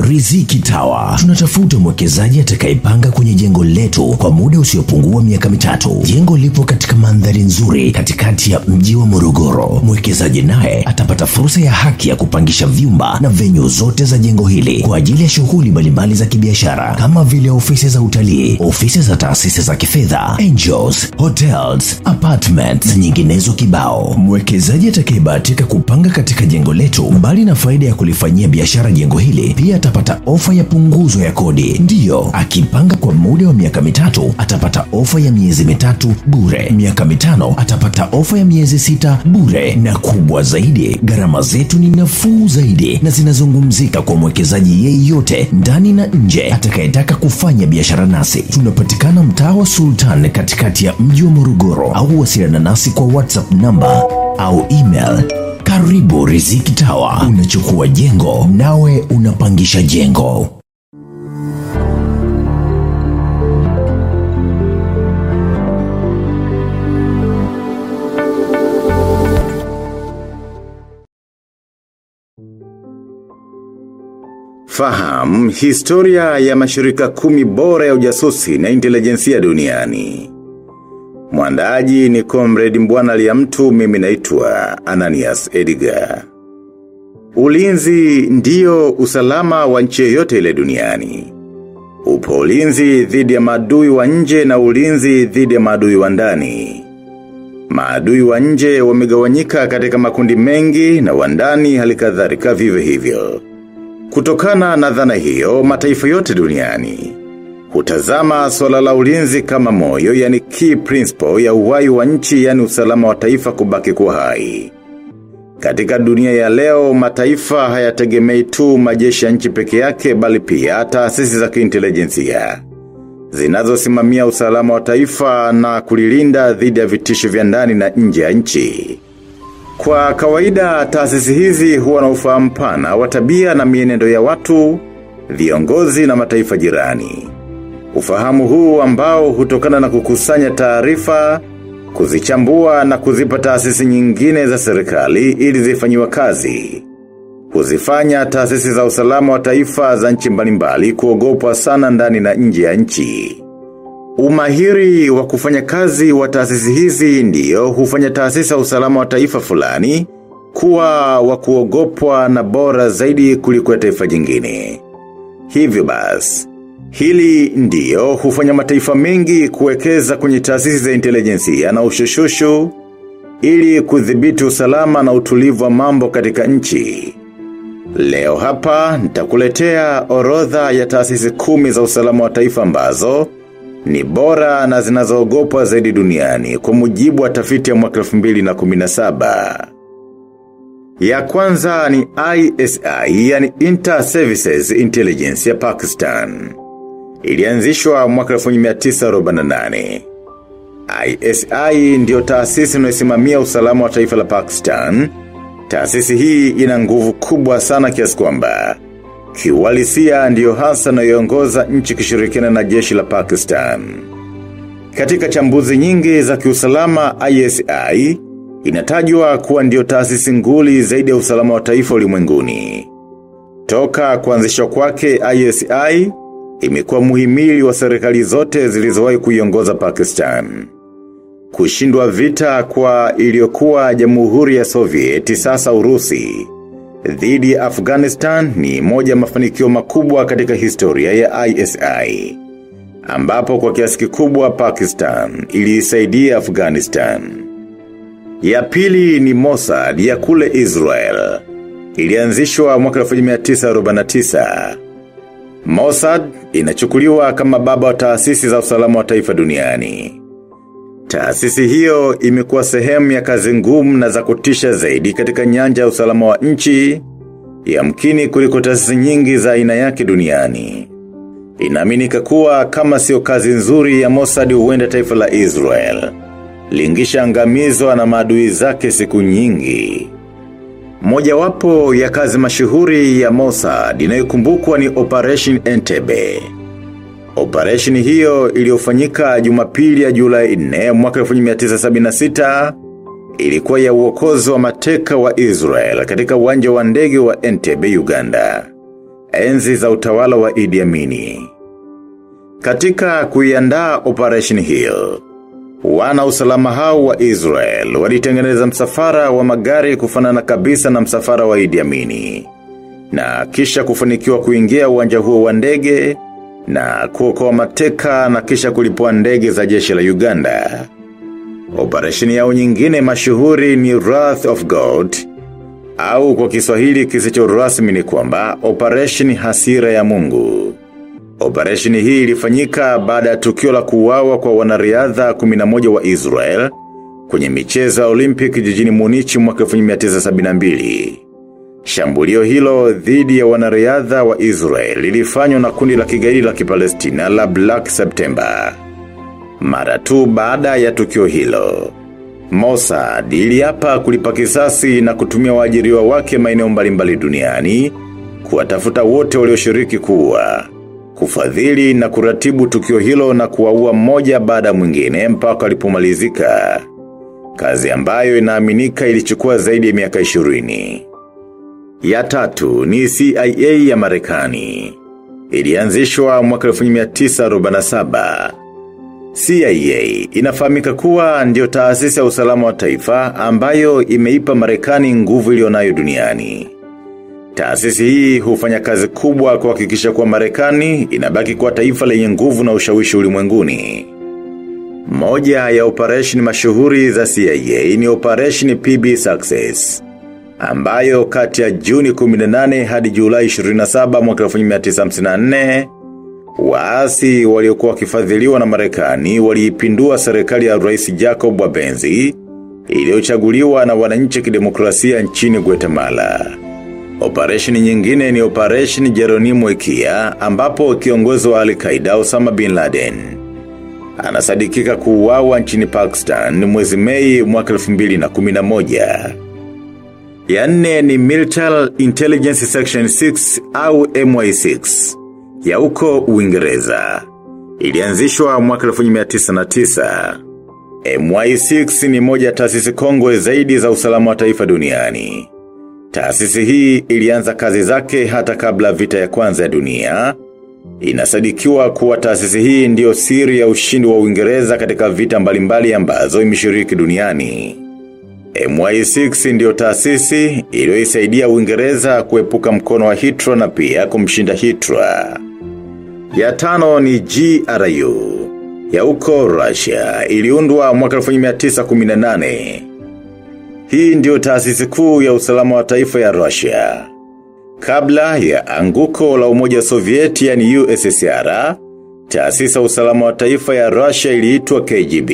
Riziki Tower. Tunatafuta mwekezaji atakayepanga kwenye jengo letu kwa muda usiopungua miaka mitatu. Jengo lipo katika mandhari nzuri katikati ya mji wa Morogoro. Mwekezaji naye atapata fursa ya haki ya kupangisha vyumba na venyu zote za jengo hili kwa ajili ya shughuli mbalimbali za kibiashara kama vile ofisi za utalii, ofisi za taasisi za kifedha, angels, hotels, apartments na nyinginezo kibao. Mwekezaji atakayebahatika kupanga katika jengo letu, mbali na faida ya kulifanyia biashara jengo hili, pia atapata ofa ya punguzo ya kodi. Ndiyo, akipanga kwa muda wa miaka mitatu atapata ofa ya miezi mitatu bure, miaka mitano atapata ofa ya miezi sita bure, na kubwa zaidi, gharama zetu ni nafuu zaidi na zinazungumzika kwa mwekezaji yeyote ndani na nje atakayetaka kufanya biashara nasi. Tunapatikana mtaa wa Sultan katikati ya mji wa Morogoro, au wasiliana nasi kwa WhatsApp namba au email karibu Riziki Tower. Unachukua jengo nawe unapangisha jengo. Fahamu historia ya mashirika kumi bora ya ujasusi na intelijensia duniani. Mwandaaji ni Comrade Mbwana Liamtu mimi naitwa Ananias Edgar. Ulinzi ndiyo usalama wa nchi yote ile duniani. Upo ulinzi dhidi ya maadui wa nje na ulinzi dhidi ya maadui wa ndani. Maadui wa nje wamegawanyika katika makundi mengi na wa ndani halikadhalika vivyo hivyo. Kutokana na dhana hiyo, mataifa yote duniani. Hutazama swala la ulinzi kama moyo, yani key principle ya uhai wa nchi, yani usalama wa taifa kubaki kuwa hai. Katika dunia ya leo, mataifa hayategemei tu majeshi ya nchi peke yake, bali pia taasisi za kiintelijensia zinazosimamia usalama wa taifa na kulilinda dhidi ya vitisho vya ndani na nje ya nchi. Kwa kawaida, taasisi hizi huwa na ufahamu pana wa tabia na mienendo ya watu, viongozi na mataifa jirani. Ufahamu huu ambao hutokana na kukusanya taarifa, kuzichambua na kuzipa taasisi nyingine za serikali ili zifanyiwa kazi. Huzifanya taasisi za usalama wa taifa za nchi mbalimbali kuogopwa sana ndani na nje ya nchi. Umahiri wa kufanya kazi wa taasisi hizi ndiyo hufanya taasisi za usalama wa taifa fulani kuwa wa kuogopwa na bora zaidi kuliko ya taifa jingine. Hivyo basi, hili ndiyo hufanya mataifa mengi kuwekeza kwenye taasisi za intelijensia na ushushushu ili kudhibiti usalama na utulivu wa mambo katika nchi. Leo hapa nitakuletea orodha ya taasisi kumi za usalama wa taifa ambazo ni bora na zinazoogopwa zaidi duniani kwa mujibu wa tafiti ya mwaka 2017. Ya kwanza ni ISI, yani Inter-Services Intelligence ya Pakistan. Ilianzishwa mwaka 1948. ISI ndiyo taasisi inayosimamia usalama wa taifa la Pakistan. Taasisi hii ina nguvu kubwa sana kiasi kwamba Kiwalisia ndiyo hasa inayoongoza nchi kishirikiana na jeshi la Pakistan. Katika chambuzi nyingi za kiusalama ISI, inatajwa kuwa ndiyo taasisi nguli zaidi ya usalama wa taifa ulimwenguni. Toka kuanzishwa kwake ISI, imekuwa muhimili wa serikali zote zilizowahi kuiongoza Pakistan. Kushindwa vita kwa iliyokuwa jamhuri ya Sovieti sasa Urusi dhidi ya Afghanistan ni moja mafanikio makubwa katika historia ya ISI. Ambapo kwa kiasi kikubwa Pakistan iliisaidia Afghanistan. Ya pili ni Mossad ya kule Israel. Ilianzishwa mwaka 1949. Mossad inachukuliwa kama baba wa taasisi za usalama wa taifa duniani. Taasisi hiyo imekuwa sehemu ya kazi ngumu na za kutisha zaidi katika nyanja ya usalama wa nchi, yamkini kuliko taasisi nyingi za aina yake duniani. Inaaminika kuwa kama sio kazi nzuri ya Mossad huenda taifa la Israel, lingisha angamizwa na maadui zake siku nyingi. Mojawapo ya kazi mashuhuri ya Mossad inayokumbukwa ni Operation Entebbe. Operation hiyo iliyofanyika Jumapili ya Julai 4 mwaka 1976 ilikuwa ya uokozi wa mateka wa Israel katika uwanja wa ndege wa Entebbe, Uganda. enzi za utawala wa Idi Amini. Katika kuiandaa operation hiyo, wana usalama hao wa Israel walitengeneza msafara wa magari kufanana kabisa na msafara wa Idi Amini. Na kisha kufanikiwa kuingia uwanja huo wa ndege na kuokoa mateka na kisha kulipua ndege za jeshi la Uganda. Operesheni yao nyingine mashuhuri ni Wrath of God, au kwa kiswahili kisicho rasmi ni kwamba Operation Hasira ya Mungu. Operesheni hii ilifanyika baada ya tukio la kuuawa kwa wanariadha 11 wa Israel kwenye michezo ya Olympic jijini Munich mwaka 1972. Shambulio hilo dhidi ya wanariadha wa Israel lilifanywa na kundi la kigaidi la kipalestina la Black September. Mara tu baada ya tukio hilo. Mossad iliapa kulipa kisasi na kutumia waajiriwa wake maeneo mbalimbali duniani kuwatafuta wote walioshiriki kuua, kufadhili na kuratibu tukio hilo na kuwaua mmoja baada mwingine mpaka alipomalizika. Kazi ambayo inaaminika ilichukua zaidi ya miaka 20. Ya tatu ni CIA ya Marekani. Ilianzishwa mwaka 1947. CIA inafahamika kuwa ndio taasisi ya usalama wa taifa ambayo imeipa Marekani nguvu iliyonayo duniani. Taasisi hii hufanya kazi kubwa kuhakikisha kuwa Marekani inabaki kuwa taifa lenye nguvu na ushawishi ulimwenguni. Moja ya operation mashuhuri za CIA ni operation PB Success ambayo kati ya Juni 18 hadi Julai 27 mwaka 1954 waasi waliokuwa wakifadhiliwa na Marekani waliipindua serikali ya Rais Jacob Wabenzi iliyochaguliwa na wananchi kidemokrasia nchini Guatemala. Operation nyingine ni Operation Jeronimo Ikia ambapo kiongozi wa Al-Qaeda Osama Bin Laden anasadikika kuuawa nchini Pakistan mwezi Mei mwaka 2011. Ya nne ni Military Intelligence Section 6 au MI6 ya huko Uingereza. Ilianzishwa mwaka 1909. MI6 ni moja taasisi kongwe zaidi za usalama wa taifa duniani. Taasisi hii ilianza kazi zake hata kabla vita ya kwanza ya dunia. Inasadikiwa kuwa taasisi hii ndiyo siri ya ushindi wa Uingereza katika vita mbalimbali ambazo imeshiriki duniani. MI6 ndiyo taasisi iliyoisaidia Uingereza kuepuka mkono wa Hitler na pia kumshinda Hitler. Ya tano ni GRU. Ya uko Russia iliundwa mwaka 1918. Hii ndiyo taasisi kuu ya usalama wa taifa ya Russia. Kabla ya anguko la umoja Sovieti yani USSR, taasisi ya usalama wa taifa ya Russia iliitwa KGB.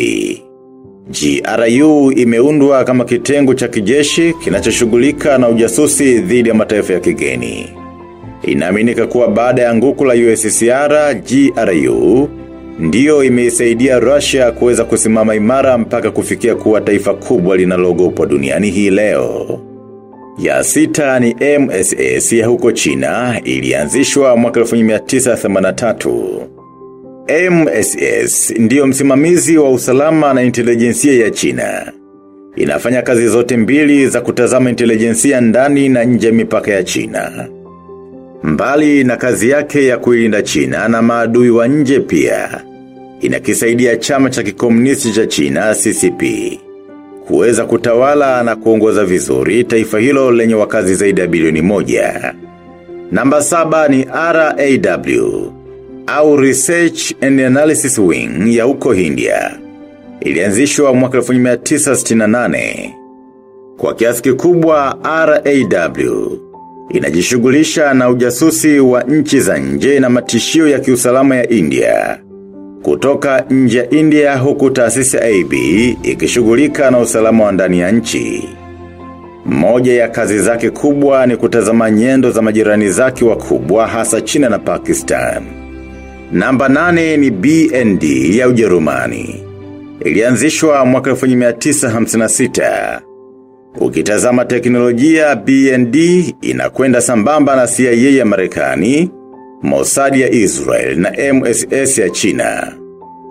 GRU imeundwa kama kitengo cha kijeshi kinachoshughulika na ujasusi dhidi ya mataifa ya kigeni. Inaaminika kuwa baada ya anguko la USSR, GRU ndiyo imeisaidia Russia kuweza kusimama imara mpaka kufikia kuwa taifa kubwa linalogopwa duniani hii leo. Ya sita ni MSS ya huko China ilianzishwa mwaka 1983. MSS ndiyo msimamizi wa usalama na intelijensia ya China. Inafanya kazi zote mbili za kutazama intelijensia ndani na nje mipaka ya China. Mbali na kazi yake ya kuilinda China na maadui wa nje pia. Inakisaidia chama cha kikomunisti cha China CCP. Kuweza kutawala na kuongoza vizuri taifa hilo lenye wakazi zaidi ya bilioni moja. Namba saba ni RAW au Research and Analysis Wing ya huko India. Ilianzishwa mwaka 1968. Kwa kiasi kikubwa RAW inajishughulisha na ujasusi wa nchi za nje na matishio ya kiusalama ya India. Kutoka nje ya India huku taasisi AB ikishughulika na usalama wa ndani ya nchi. Moja ya kazi zake kubwa ni kutazama nyendo za majirani zake wakubwa hasa China na Pakistan. Namba nane ni BND ya Ujerumani. Ilianzishwa mwaka 1956. Ukitazama teknolojia BND inakwenda sambamba na CIA ya Marekani, Mossad ya Israel na MSS ya China.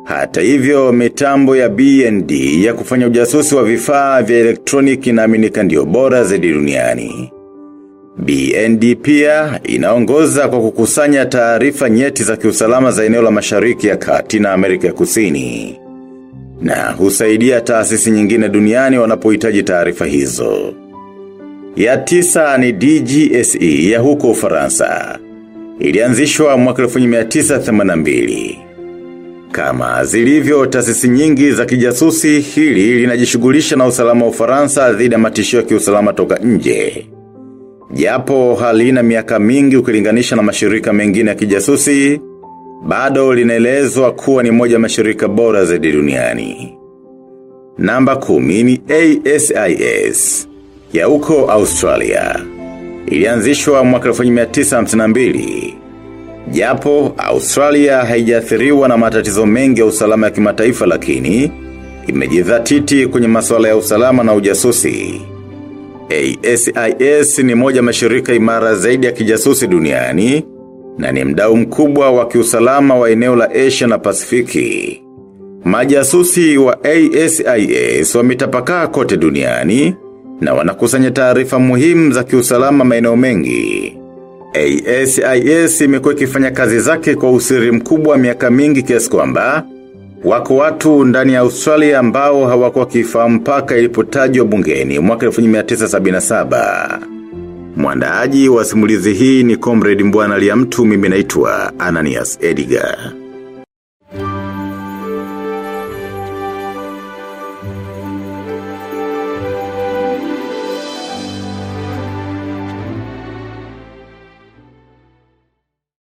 Hata hivyo mitambo ya BND ya kufanya ujasusi wa vifaa vya elektroniki inaaminika ndio bora zaidi duniani. BND pia inaongoza kwa kukusanya taarifa nyeti za kiusalama za eneo la mashariki ya kati na Amerika ya kusini. Na husaidia taasisi nyingine duniani wanapohitaji taarifa hizo. Ya tisa ni DGSE ya huko ufaransa. Ilianzishwa mwaka 1982. Kama zilivyo taasisi nyingi za kijasusi hili linajishughulisha na usalama wa ufaransa dhidi ya matishio ya kiusalama toka nje. Japo halina miaka mingi ukilinganisha na mashirika mengine ya kijasusi, bado linaelezwa kuwa ni moja mashirika bora zaidi duniani. Namba kumi ni ASIS ya uko Australia. Ilianzishwa mwaka 1952. Japo, Australia haijathiriwa na matatizo mengi ya usalama ya kimataifa lakini, imejidhatiti kwenye masuala ya usalama na ujasusi. ASIS ni moja mashirika imara zaidi ya kijasusi duniani, na ni mdau mkubwa wa kiusalama wa eneo la Asia na Pasifiki. Majasusi wa ASIS wametapakaa kote duniani, na wanakusanya taarifa muhimu za kiusalama maeneo mengi. ASIS imekuwa ikifanya kazi zake kwa usiri mkubwa miaka mingi kiasi kwamba wako watu ndani ya Australia ambao hawakuwa kifahamu mpaka ilipotajwa bungeni mwaka 1977. Mwandaaji wa simulizi hii ni Comrade Mbwana Liamtu mimi naitwa Ananias Edgar.